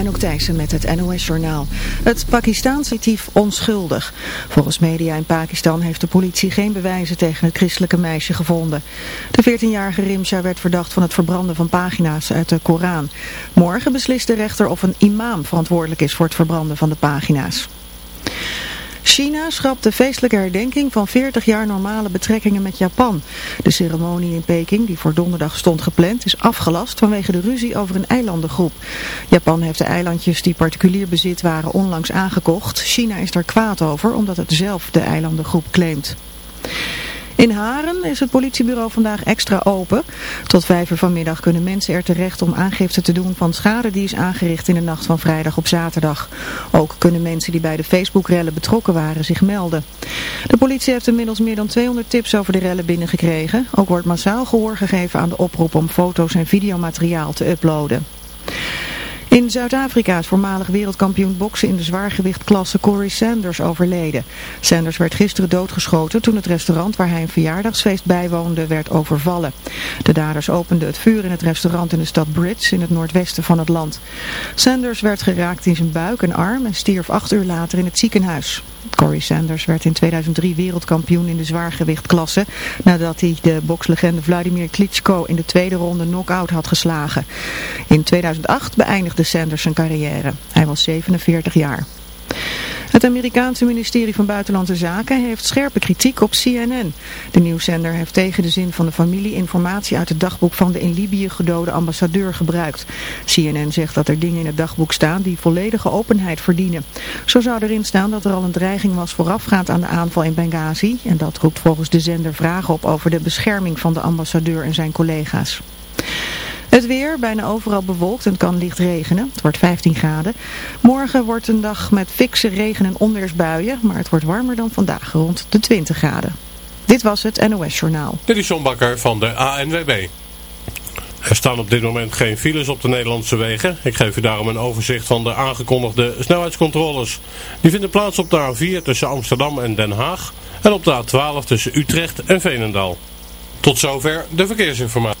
Anouk Thijssen met het NOS-journaal. Het Pakistaanse tief onschuldig. Volgens media in Pakistan heeft de politie geen bewijzen tegen het christelijke meisje gevonden. De 14-jarige Rimsha werd verdacht van het verbranden van pagina's uit de Koran. Morgen beslist de rechter of een imam verantwoordelijk is voor het verbranden van de pagina's. China schrapt de feestelijke herdenking van 40 jaar normale betrekkingen met Japan. De ceremonie in Peking, die voor donderdag stond gepland, is afgelast vanwege de ruzie over een eilandengroep. Japan heeft de eilandjes die particulier bezit waren onlangs aangekocht. China is daar kwaad over, omdat het zelf de eilandengroep claimt. In Haren is het politiebureau vandaag extra open. Tot vijf uur vanmiddag kunnen mensen er terecht om aangifte te doen van schade die is aangericht in de nacht van vrijdag op zaterdag. Ook kunnen mensen die bij de Facebook-rellen betrokken waren zich melden. De politie heeft inmiddels meer dan 200 tips over de rellen binnengekregen. Ook wordt massaal gehoor gegeven aan de oproep om foto's en videomateriaal te uploaden. In Zuid-Afrika is voormalig wereldkampioen boksen in de zwaargewichtklasse Corey Sanders overleden. Sanders werd gisteren doodgeschoten toen het restaurant waar hij een verjaardagsfeest bijwoonde werd overvallen. De daders openden het vuur in het restaurant in de stad Brits in het noordwesten van het land. Sanders werd geraakt in zijn buik en arm en stierf acht uur later in het ziekenhuis. Corey Sanders werd in 2003 wereldkampioen in de zwaargewichtklasse nadat hij de bokslegende Vladimir Klitschko in de tweede ronde knock-out had geslagen. In 2008 beëindigde Sanders zijn carrière. Hij was 47 jaar. Het Amerikaanse ministerie van Buitenlandse Zaken heeft scherpe kritiek op CNN. De nieuwszender heeft tegen de zin van de familie informatie uit het dagboek van de in Libië gedode ambassadeur gebruikt. CNN zegt dat er dingen in het dagboek staan die volledige openheid verdienen. Zo zou erin staan dat er al een dreiging was voorafgaand aan de aanval in Benghazi. En dat roept volgens de zender vragen op over de bescherming van de ambassadeur en zijn collega's. Het weer, bijna overal bewolkt en kan licht regenen. Het wordt 15 graden. Morgen wordt een dag met fikse regen- en onweersbuien, maar het wordt warmer dan vandaag, rond de 20 graden. Dit was het NOS Journaal. Dit is John Bakker van de ANWB. Er staan op dit moment geen files op de Nederlandse wegen. Ik geef u daarom een overzicht van de aangekondigde snelheidscontroles. Die vinden plaats op de A4 tussen Amsterdam en Den Haag en op de A12 tussen Utrecht en Veenendaal. Tot zover de verkeersinformatie.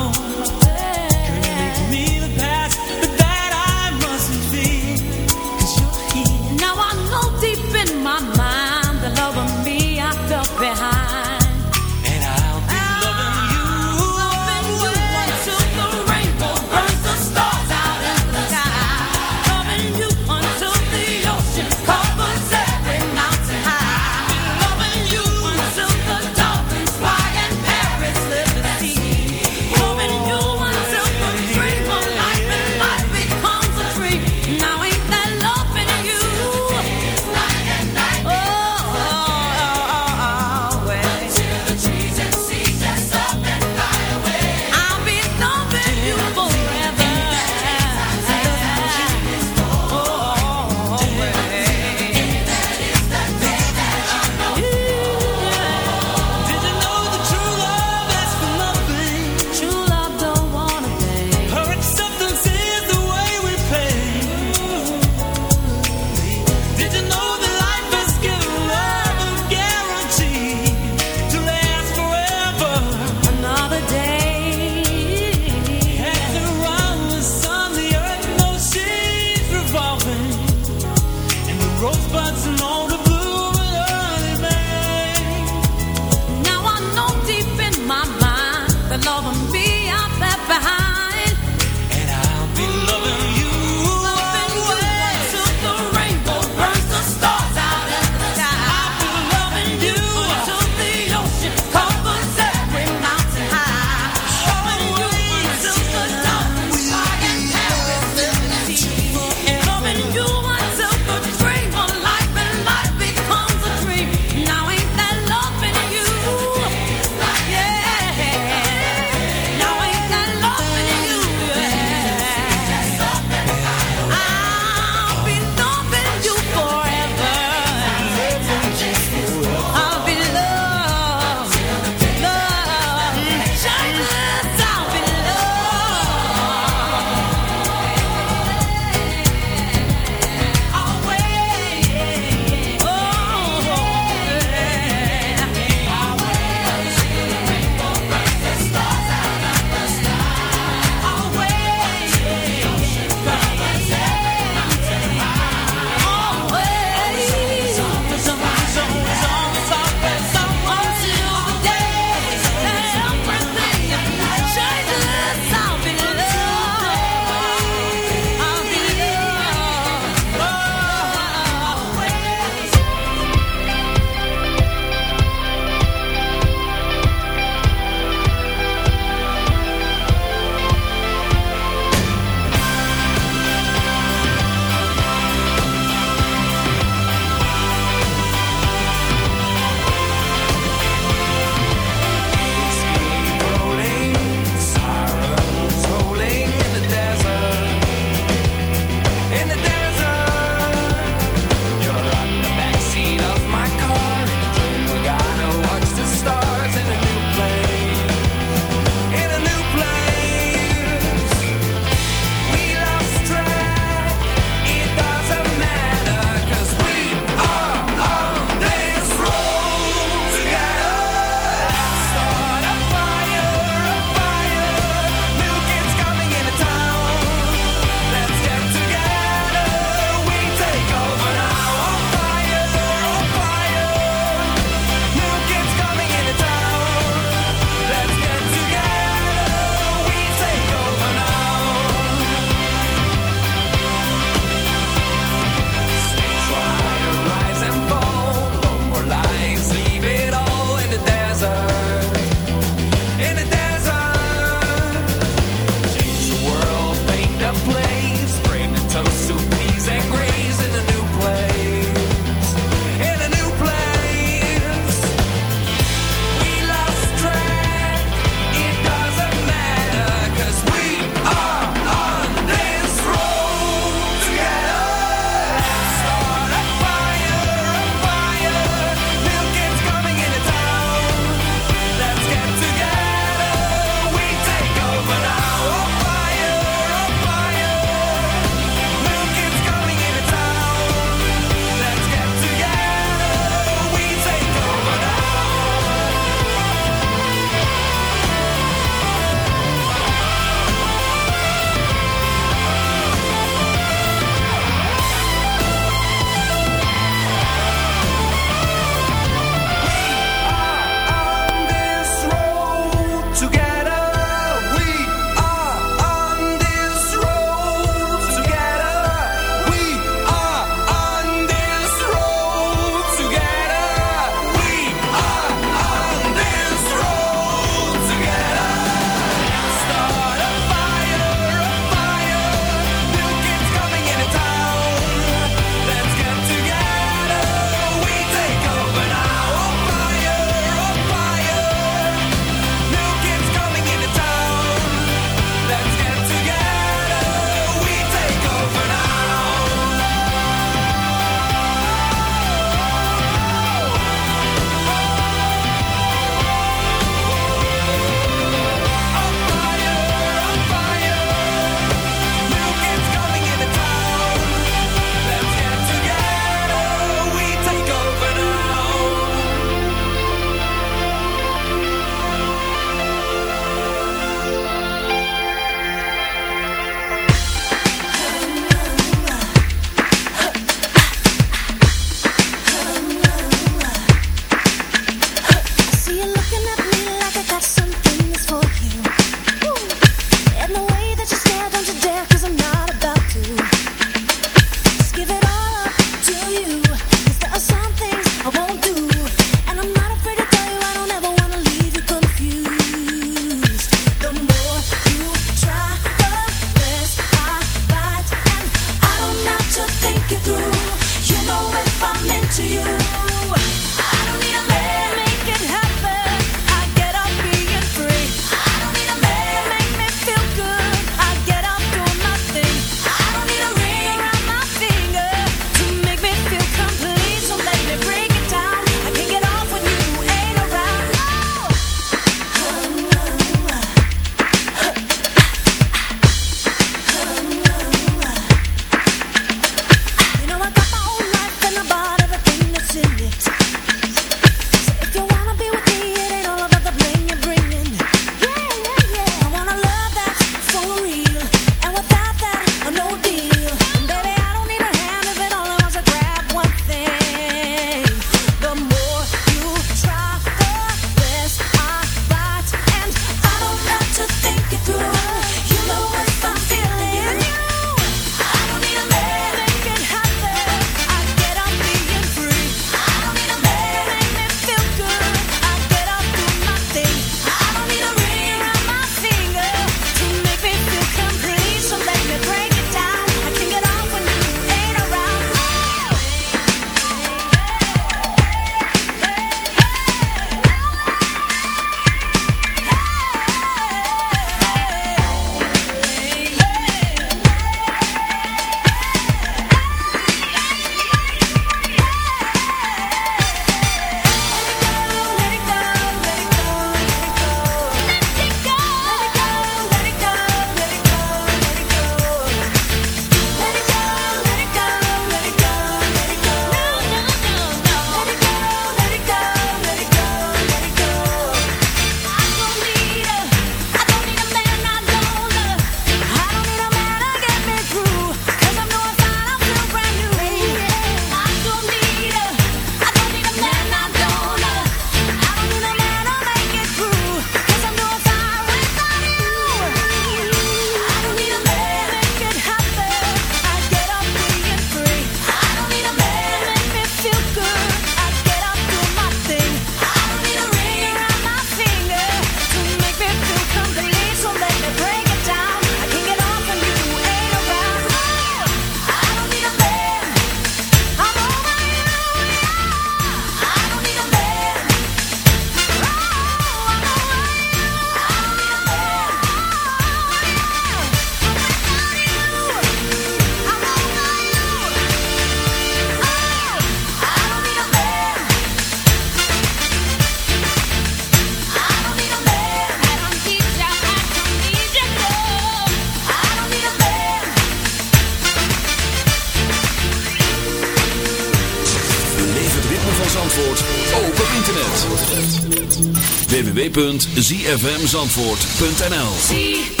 www.zfmzandvoort.nl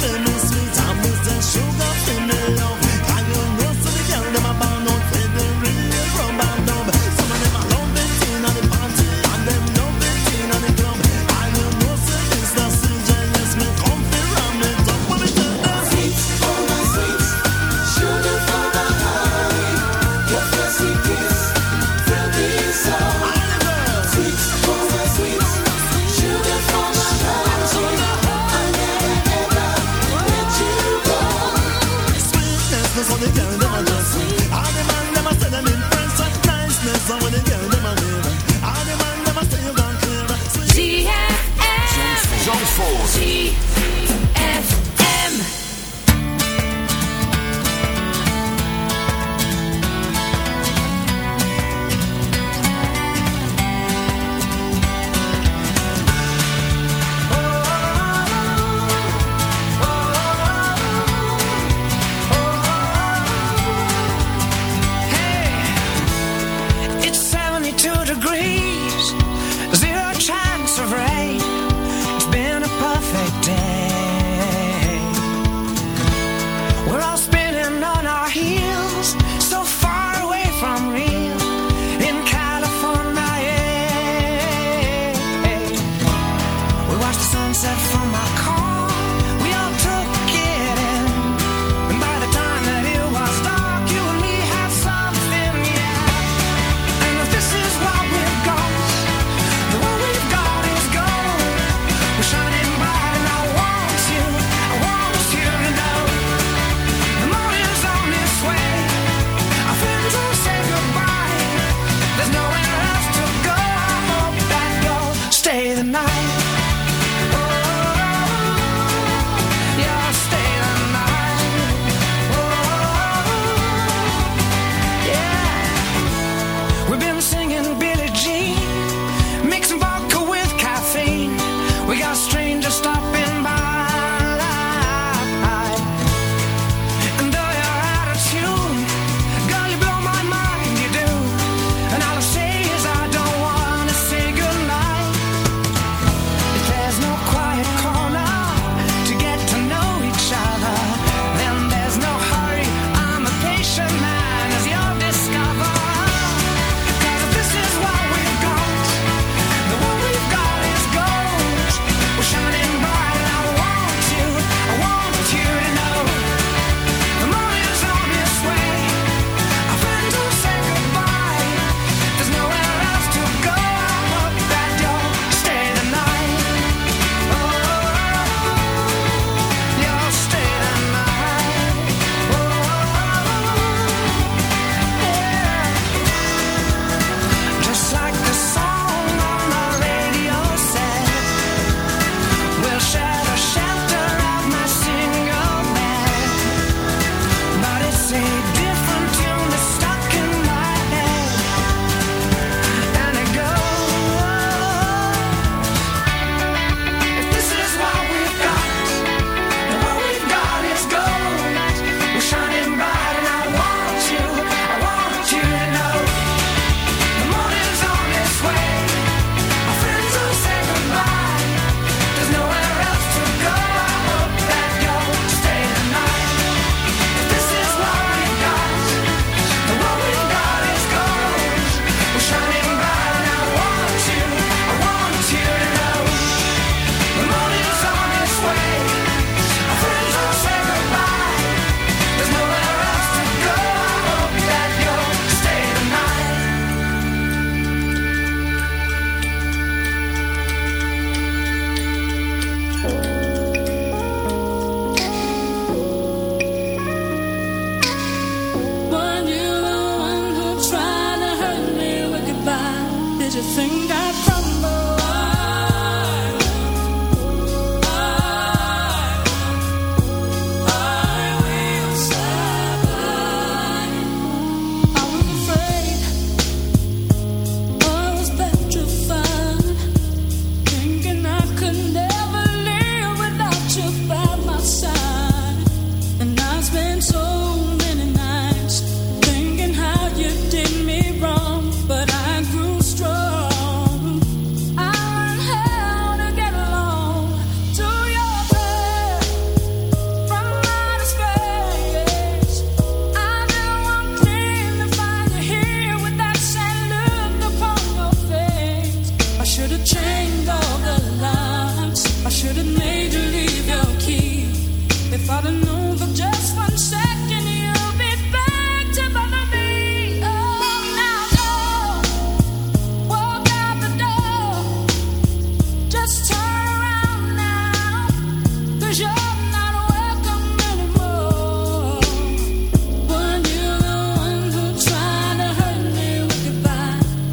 de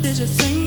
did you think?